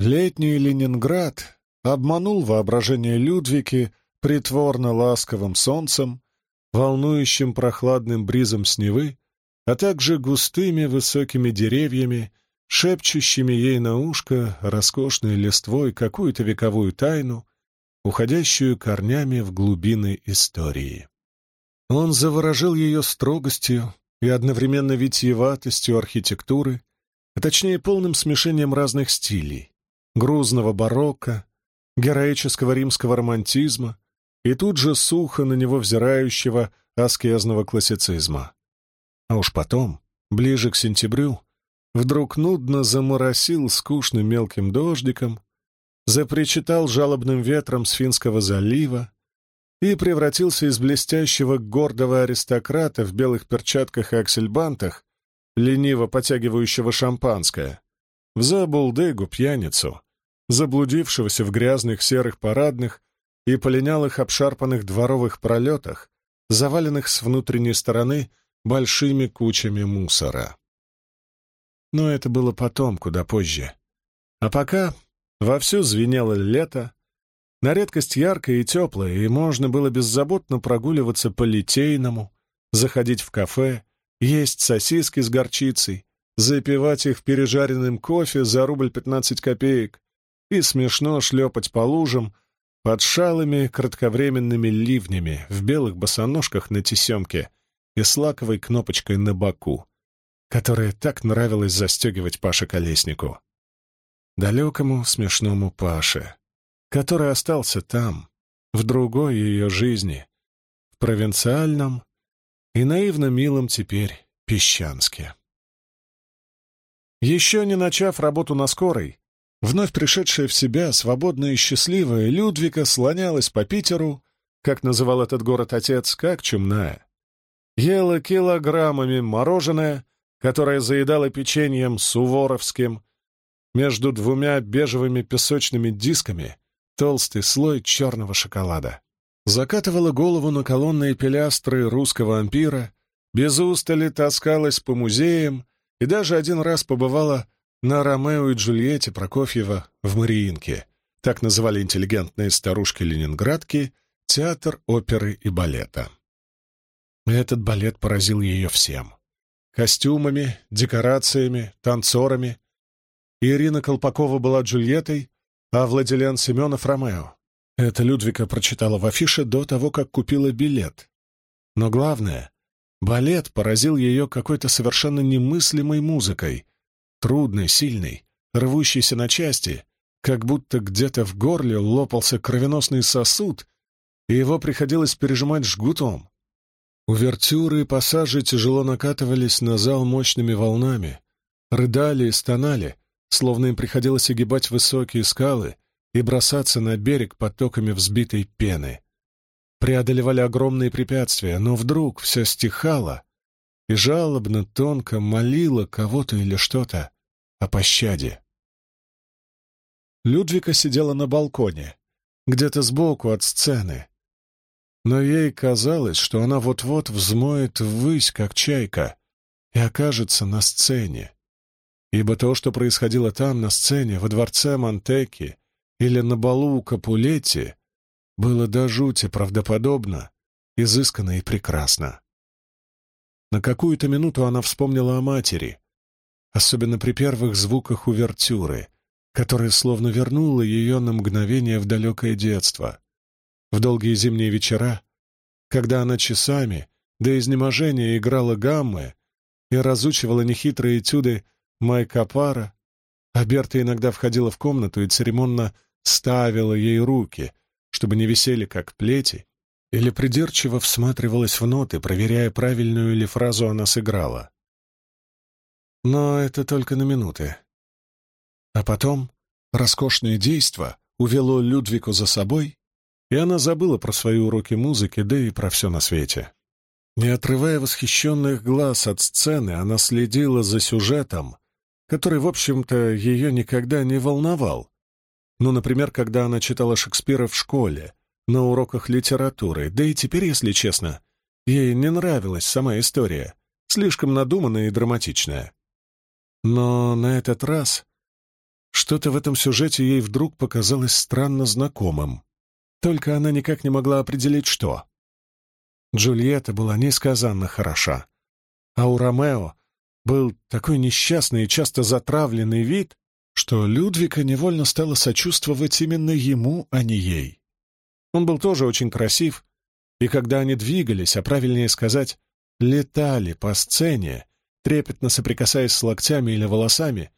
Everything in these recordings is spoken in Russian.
Летний Ленинград обманул воображение Людвики притворно ласковым солнцем, волнующим прохладным бризом с Невы, а также густыми высокими деревьями, шепчущими ей на ушко роскошной листвой какую-то вековую тайну, уходящую корнями в глубины истории. Он заворожил ее строгостью и одновременно витиеватостью архитектуры, а точнее полным смешением разных стилей — грузного барокко, героического римского романтизма и тут же сухо на него взирающего аскезного классицизма. А уж потом, ближе к сентябрю, вдруг нудно заморосил скучным мелким дождиком, запричитал жалобным ветром с Финского залива и превратился из блестящего гордого аристократа в белых перчатках и аксельбантах, лениво потягивающего шампанское, в забулдыгу пьяницу, заблудившегося в грязных серых парадных и полинялых обшарпанных дворовых пролетах, заваленных с внутренней стороны большими кучами мусора. Но это было потом, куда позже. А пока вовсю звенело лето, на редкость яркое и теплое, и можно было беззаботно прогуливаться по Литейному, заходить в кафе, есть сосиски с горчицей, запивать их пережаренным кофе за рубль пятнадцать копеек и смешно шлепать по лужам под шалыми кратковременными ливнями в белых босоножках на тесемке и с лаковой кнопочкой на боку, которая так нравилось застегивать Паше Колеснику. Далекому смешному Паше, который остался там, в другой ее жизни, в провинциальном и наивно милом теперь Песчанске. Еще не начав работу на скорой, вновь пришедшая в себя, свободная и счастливая, Людвика слонялась по Питеру, как называл этот город отец, как чумная. Ела килограммами мороженое, которое заедала печеньем суворовским, между двумя бежевыми песочными дисками толстый слой черного шоколада. Закатывала голову на колонные пилястры русского ампира, без устали таскалась по музеям и даже один раз побывала на Ромео и Джульетте Прокофьева в Мариинке. Так называли интеллигентные старушки-ленинградки театр оперы и балета. Этот балет поразил ее всем. Костюмами, декорациями, танцорами. Ирина Колпакова была Джульеттой, а Владилен Семенов — Ромео. Это Людвика прочитала в афише до того, как купила билет. Но главное, балет поразил ее какой-то совершенно немыслимой музыкой, трудной, сильной, рвущейся на части, как будто где-то в горле лопался кровеносный сосуд, и его приходилось пережимать жгутом. Увертюры и пассажи тяжело накатывались на зал мощными волнами, рыдали и стонали, словно им приходилось огибать высокие скалы и бросаться на берег потоками взбитой пены. Преодолевали огромные препятствия, но вдруг все стихало и жалобно, тонко молило кого-то или что-то о пощаде. Людвика сидела на балконе, где-то сбоку от сцены, но ей казалось, что она вот-вот взмоет ввысь, как чайка, и окажется на сцене. Ибо то, что происходило там, на сцене, во дворце Монтеки или на балу у Капулетти, было до жути правдоподобно, изысканно и прекрасно. На какую-то минуту она вспомнила о матери, особенно при первых звуках увертюры, которая словно вернула ее на мгновение в далекое детство — в долгие зимние вечера, когда она часами до изнеможения играла гаммы и разучивала нехитрые этюды Майка Пара, а Берта иногда входила в комнату и церемонно ставила ей руки, чтобы не висели как плети, или придирчиво всматривалась в ноты, проверяя, правильную ли фразу она сыграла. Но это только на минуты. А потом роскошное действо увело Людвику за собой, и она забыла про свои уроки музыки, да и про все на свете. Не отрывая восхищенных глаз от сцены, она следила за сюжетом, который, в общем-то, ее никогда не волновал. Ну, например, когда она читала Шекспира в школе, на уроках литературы, да и теперь, если честно, ей не нравилась сама история, слишком надуманная и драматичная. Но на этот раз Что-то в этом сюжете ей вдруг показалось странно знакомым. Только она никак не могла определить, что. Джульетта была несказанно хороша, а у Ромео был такой несчастный и часто затравленный вид, что Людвика невольно стала сочувствовать именно ему, а не ей. Он был тоже очень красив, и когда они двигались, а правильнее сказать, летали по сцене, трепетно соприкасаясь с локтями или волосами,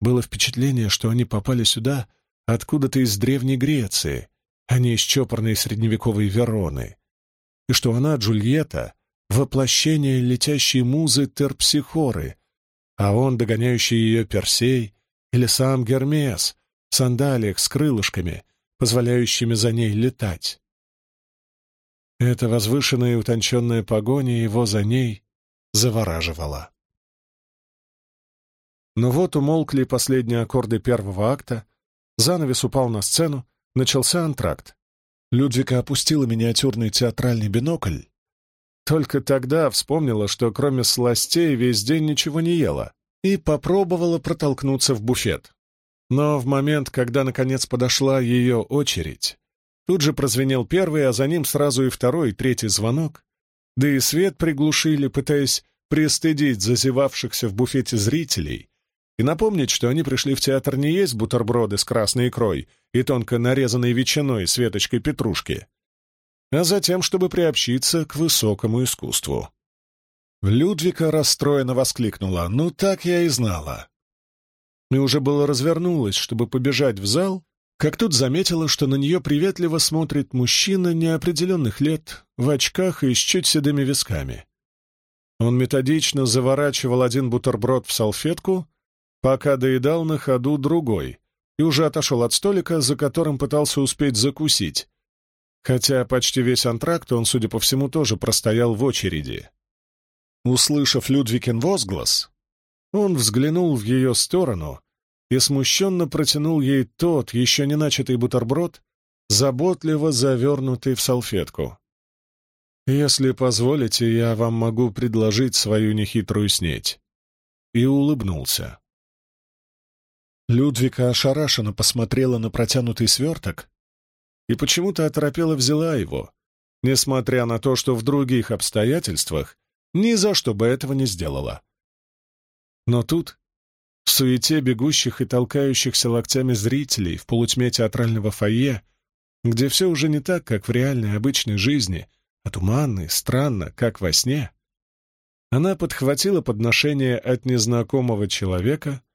было впечатление, что они попали сюда откуда-то из Древней Греции, а не из чопорной средневековой Вероны, и что она, Джульетта, воплощение летящей музы Терпсихоры, а он, догоняющий ее Персей, или сам Гермес в сандалиях с крылышками, позволяющими за ней летать. Эта возвышенная и утонченная погоня его за ней завораживала. Но вот умолкли последние аккорды первого акта, занавес упал на сцену, начался антракт. Людвика опустила миниатюрный театральный бинокль. Только тогда вспомнила, что кроме сластей весь день ничего не ела, и попробовала протолкнуться в буфет. Но в момент, когда наконец подошла ее очередь, тут же прозвенел первый, а за ним сразу и второй, и третий звонок, да и свет приглушили, пытаясь пристыдить зазевавшихся в буфете зрителей и напомнить, что они пришли в театр не есть бутерброды с красной икрой и тонко нарезанной ветчиной с веточкой петрушки, а затем, чтобы приобщиться к высокому искусству. Людвика расстроенно воскликнула. «Ну, так я и знала». И уже было развернулась, чтобы побежать в зал, как тут заметила, что на нее приветливо смотрит мужчина неопределенных лет, в очках и с чуть седыми висками. Он методично заворачивал один бутерброд в салфетку, пока доедал на ходу другой, и уже отошел от столика, за которым пытался успеть закусить, хотя почти весь антракт он, судя по всему, тоже простоял в очереди. Услышав Людвикин возглас, он взглянул в ее сторону и смущенно протянул ей тот, еще не начатый бутерброд, заботливо завернутый в салфетку. «Если позволите, я вам могу предложить свою нехитрую снеть». И улыбнулся. Людвика ошарашенно посмотрела на протянутый сверток и почему-то оторопела взяла его, несмотря на то, что в других обстоятельствах ни за что бы этого не сделала. Но тут, в суете бегущих и толкающихся локтями зрителей в полутьме театрального фойе, где все уже не так, как в реальной обычной жизни, а туманно и странно, как во сне, она подхватила подношение от незнакомого человека —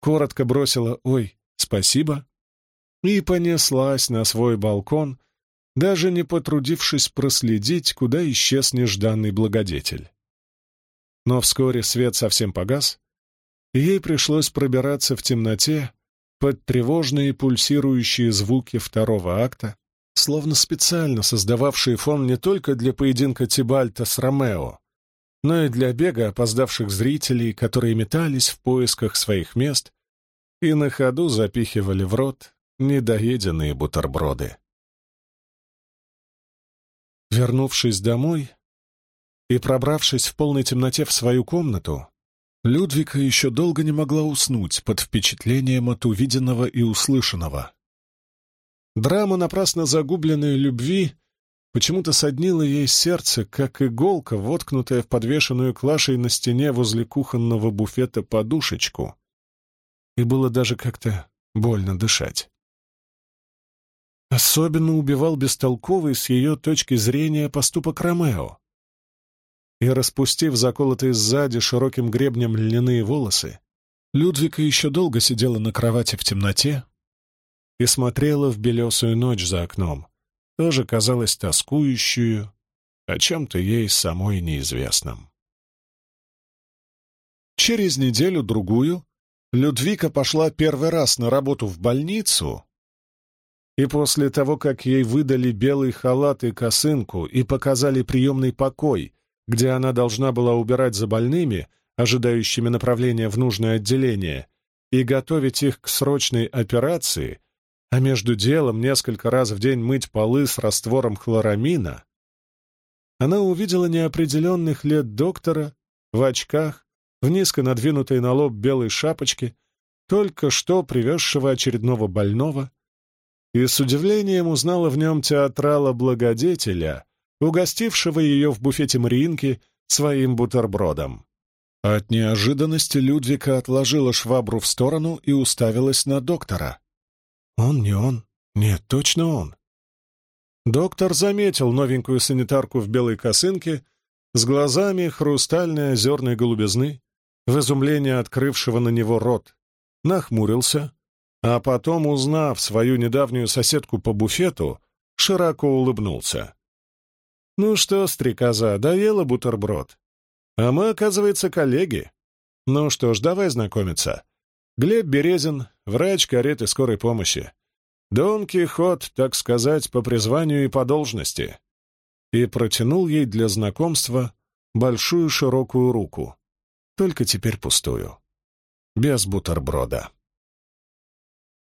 коротко бросила «Ой, спасибо» и понеслась на свой балкон, даже не потрудившись проследить, куда исчез нежданный благодетель. Но вскоре свет совсем погас, и ей пришлось пробираться в темноте под тревожные пульсирующие звуки второго акта, словно специально создававшие фон не только для поединка Тибальта с Ромео, но и для бега опоздавших зрителей, которые метались в поисках своих мест и на ходу запихивали в рот недоеденные бутерброды. Вернувшись домой и пробравшись в полной темноте в свою комнату, Людвика еще долго не могла уснуть под впечатлением от увиденного и услышанного. Драма напрасно загубленной любви почему-то соднила ей сердце, как иголка, воткнутая в подвешенную клашей на стене возле кухонного буфета подушечку, и было даже как-то больно дышать. Особенно убивал бестолковый с ее точки зрения поступок Ромео. И, распустив заколотые сзади широким гребнем льняные волосы, Людвика еще долго сидела на кровати в темноте и смотрела в белесую ночь за окном, тоже казалось тоскующую, о чем-то ей самой неизвестном. Через неделю-другую Людвика пошла первый раз на работу в больницу, и после того, как ей выдали белый халат и косынку и показали приемный покой, где она должна была убирать за больными, ожидающими направления в нужное отделение, и готовить их к срочной операции, а между делом несколько раз в день мыть полы с раствором хлорамина, она увидела неопределенных лет доктора в очках, в низко надвинутой на лоб белой шапочке, только что привезшего очередного больного, и с удивлением узнала в нем театрала-благодетеля, угостившего ее в буфете Мариинки своим бутербродом. От неожиданности Людвика отложила швабру в сторону и уставилась на доктора. «Он не он. Нет, точно он». Доктор заметил новенькую санитарку в белой косынке с глазами хрустальной озерной голубизны, в изумлении открывшего на него рот, нахмурился, а потом, узнав свою недавнюю соседку по буфету, широко улыбнулся. «Ну что, стрекоза, доела бутерброд? А мы, оказывается, коллеги. Ну что ж, давай знакомиться. Глеб Березин, врач кареты скорой помощи. Дон Кихот, так сказать, по призванию и по должности». И протянул ей для знакомства большую широкую руку, только теперь пустую, без бутерброда.